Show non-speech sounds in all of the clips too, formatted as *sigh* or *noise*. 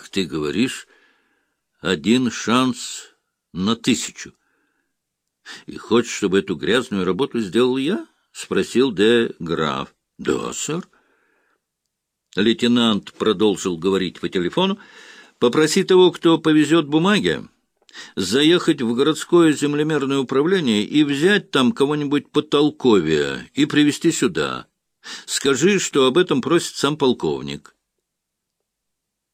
как ты говоришь, один шанс на тысячу. И хочешь, чтобы эту грязную работу сделал я? — спросил де Граф. — Да, сэр. Лейтенант продолжил говорить по телефону. — Попроси того, кто повезет бумаги, заехать в городское землемерное управление и взять там кого-нибудь потолковее и привезти сюда. Скажи, что об этом просит сам полковник.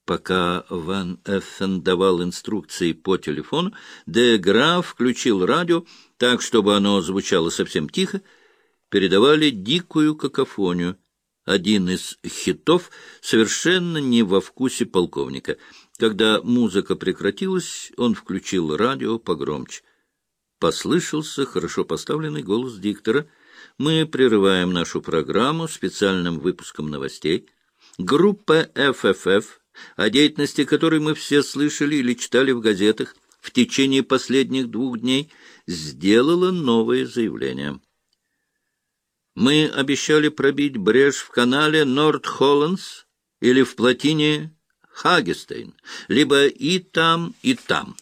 Пока Ван Эффен давал инструкции по телефону, де Граф включил радио так, чтобы оно звучало совсем тихо, передавали дикую какофонию. Один из хитов совершенно не во вкусе полковника. Когда музыка прекратилась, он включил радио погромче. Послышался хорошо поставленный голос диктора. «Мы прерываем нашу программу специальным выпуском новостей. Группа ФФФ о деятельности которой мы все слышали или читали в газетах в течение последних двух дней, сделала новое заявление. Мы обещали пробить брешь в канале Норд-Холландс или в плотине Хагестейн, либо и там, и там.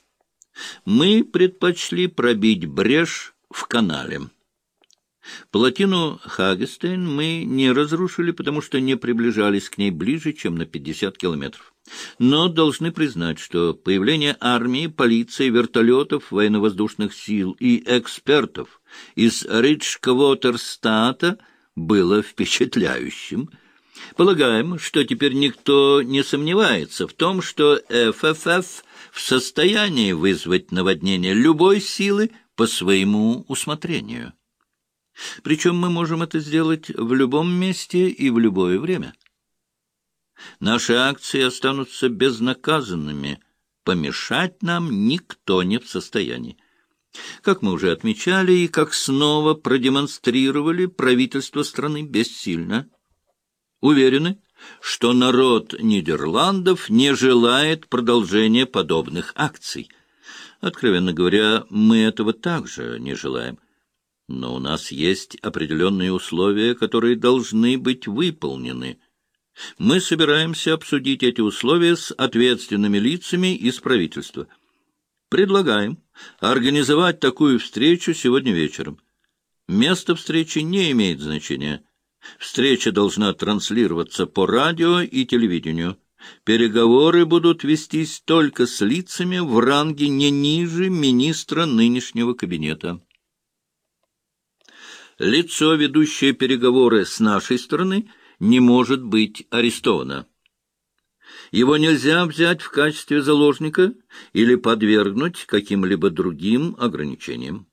Мы предпочли пробить брешь в канале. Плотину Хагестейн мы не разрушили, потому что не приближались к ней ближе, чем на 50 километров. Но должны признать, что появление армии, полиции, вертолетов, военно-воздушных сил и экспертов из Ридж-Квотерстата было впечатляющим. Полагаем, что теперь никто не сомневается в том, что ФФФ в состоянии вызвать наводнение любой силы по своему усмотрению. Причем мы можем это сделать в любом месте и в любое время. Наши акции останутся безнаказанными. Помешать нам никто не в состоянии. Как мы уже отмечали и как снова продемонстрировали, правительство страны бессильно. Уверены, что народ Нидерландов не желает продолжения подобных акций. Откровенно говоря, мы этого также не желаем. Но у нас есть определенные условия, которые должны быть выполнены. Мы собираемся обсудить эти условия с ответственными лицами из правительства. Предлагаем организовать такую встречу сегодня вечером. Место встречи не имеет значения. Встреча должна транслироваться по радио и телевидению. Переговоры будут вестись только с лицами в ранге не ниже министра нынешнего кабинета лицо, ведущее переговоры с нашей стороны, не может быть арестовано. Его нельзя взять в качестве заложника или подвергнуть каким-либо другим ограничениям.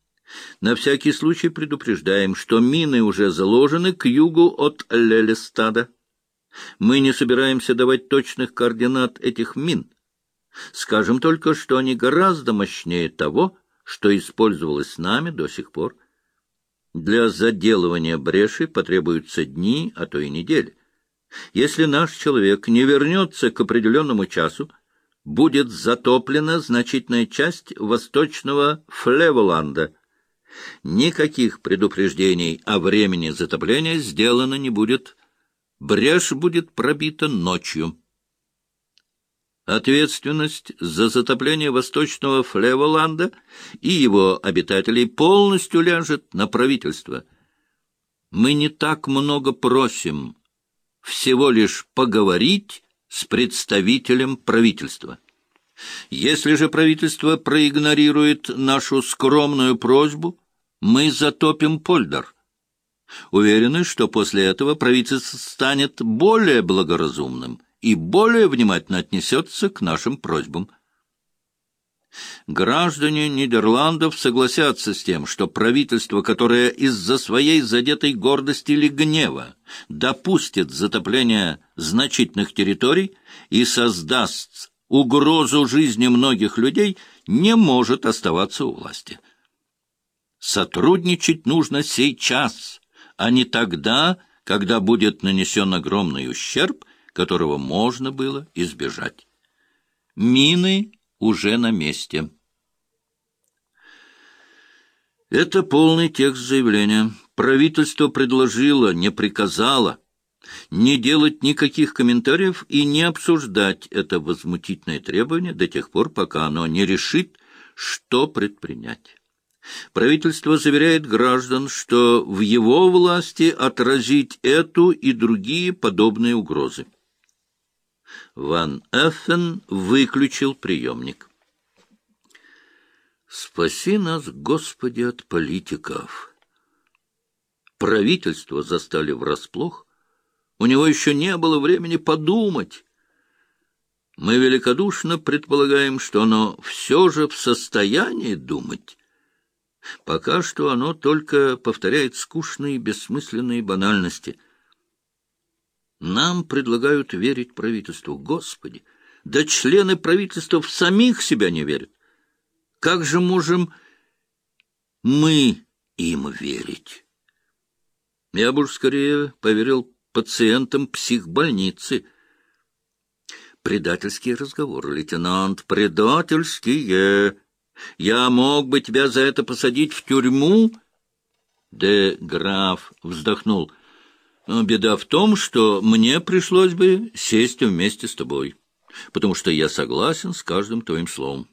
На всякий случай предупреждаем, что мины уже заложены к югу от Лелестада. Мы не собираемся давать точных координат этих мин. Скажем только, что они гораздо мощнее того, что использовалось нами до сих пор. Для заделывания бреши потребуются дни, а то и недели. Если наш человек не вернется к определенному часу, будет затоплена значительная часть восточного Флеволанда. Никаких предупреждений о времени затопления сделано не будет. Брешь будет пробита ночью. Ответственность за затопление восточного Флеволанда и его обитателей полностью ляжет на правительство. Мы не так много просим, всего лишь поговорить с представителем правительства. Если же правительство проигнорирует нашу скромную просьбу, мы затопим Польдар. Уверены, что после этого правительство станет более благоразумным – и более внимательно отнесется к нашим просьбам. Граждане Нидерландов согласятся с тем, что правительство, которое из-за своей задетой гордости или гнева допустит затопление значительных территорий и создаст угрозу жизни многих людей, не может оставаться у власти. Сотрудничать нужно сейчас, а не тогда, когда будет нанесен огромный ущерб которого можно было избежать. Мины уже на месте. Это полный текст заявления. Правительство предложило, не приказало. не делать никаких комментариев и не обсуждать это возмутительное требование до тех пор, пока оно не решит, что предпринять. Правительство заверяет граждан, что в его власти отразить эту и другие подобные угрозы. Ван Эффен выключил приемник. «Спаси нас, Господи, от политиков!» Правительство застали врасплох. У него еще не было времени подумать. Мы великодушно предполагаем, что оно все же в состоянии думать. Пока что оно только повторяет скучные, бессмысленные банальности. Нам предлагают верить правительству. Господи, да члены правительства в самих себя не верят. Как же можем мы им верить? Я бы уж скорее поверил пациентам психбольницы. Предательский разговор, лейтенант, предательские. Я мог бы тебя за это посадить в тюрьму? Де граф вздохнул. Беда в том, что мне пришлось бы сесть вместе с тобой, потому что я согласен с каждым твоим словом.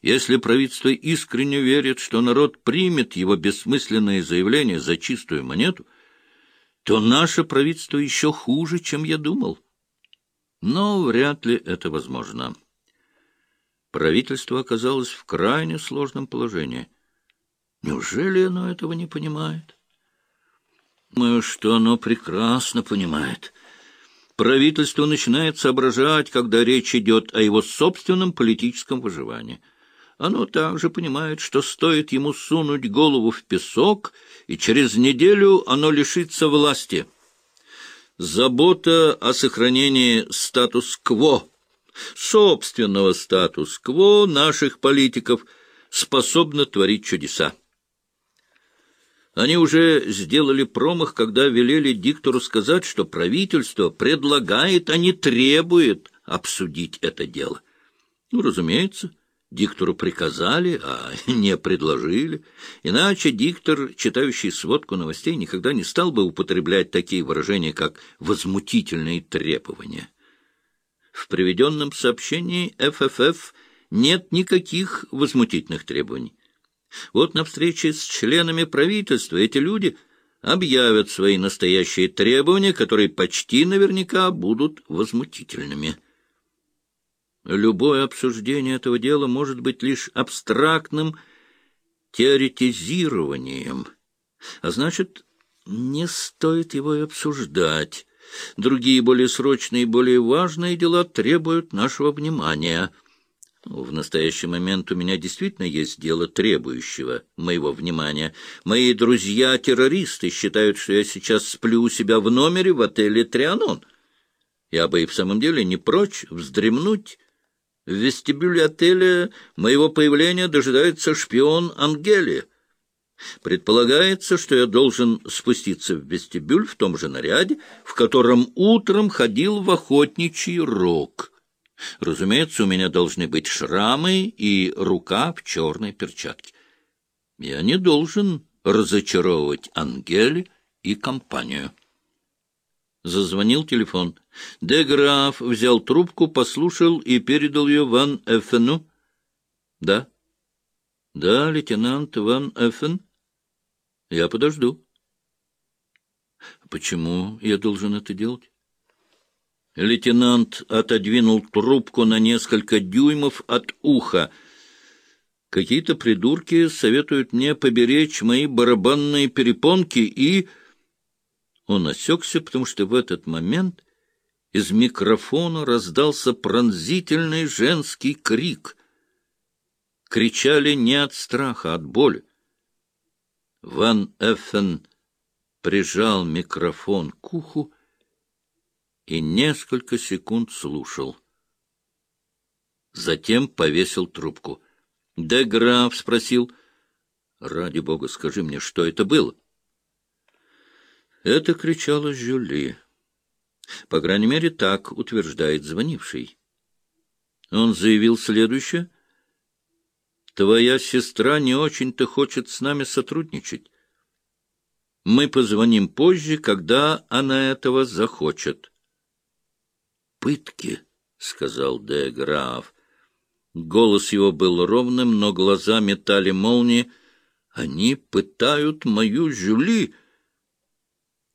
Если правительство искренне верит, что народ примет его бессмысленное заявление за чистую монету, то наше правительство еще хуже, чем я думал. Но вряд ли это возможно. Правительство оказалось в крайне сложном положении. Неужели оно этого не понимает? Думаю, что оно прекрасно понимает. Правительство начинает соображать, когда речь идет о его собственном политическом выживании. Оно также понимает, что стоит ему сунуть голову в песок, и через неделю оно лишится власти. Забота о сохранении статус-кво собственного статус-кво наших политиков способна творить чудеса. Они уже сделали промах, когда велели диктору сказать, что правительство предлагает, а не требует обсудить это дело. Ну, разумеется, диктору приказали, а *laughs* не предложили. Иначе диктор, читающий сводку новостей, никогда не стал бы употреблять такие выражения, как «возмутительные требования». В приведенном сообщении ФФФ нет никаких возмутительных требований. Вот на встрече с членами правительства эти люди объявят свои настоящие требования, которые почти наверняка будут возмутительными. Любое обсуждение этого дела может быть лишь абстрактным теоретизированием, а значит, не стоит его и обсуждать. Другие более срочные и более важные дела требуют нашего внимания. В настоящий момент у меня действительно есть дело, требующего моего внимания. Мои друзья-террористы считают, что я сейчас сплю у себя в номере в отеле «Трианон». Я бы и в самом деле не прочь вздремнуть. В вестибюле отеля моего появления дожидается шпион Ангелия. Предполагается, что я должен спуститься в вестибюль в том же наряде, в котором утром ходил в охотничий рог. Разумеется, у меня должны быть шрамы и рука в черной перчатке. Я не должен разочаровывать Ангель и компанию. Зазвонил телефон. Деграф взял трубку, послушал и передал ее Ван Эффену. — Да. — Да, лейтенант Ван Эффен. — я подожду. Почему я должен это делать? Лейтенант отодвинул трубку на несколько дюймов от уха. Какие-то придурки советуют мне поберечь мои барабанные перепонки и... Он осекся, потому что в этот момент из микрофона раздался пронзительный женский крик. Кричали не от страха, а от боли. Ван Эффен прижал микрофон к уху и несколько секунд слушал. Затем повесил трубку. «Де граф?» — спросил. «Ради бога, скажи мне, что это было?» Это кричала Жюли. По крайней мере, так утверждает звонивший. Он заявил следующее — Твоя сестра не очень-то хочет с нами сотрудничать. Мы позвоним позже, когда она этого захочет. «Пытки», — сказал де Граф. Голос его был ровным, но глаза метали молнии. «Они пытают мою Жюли!»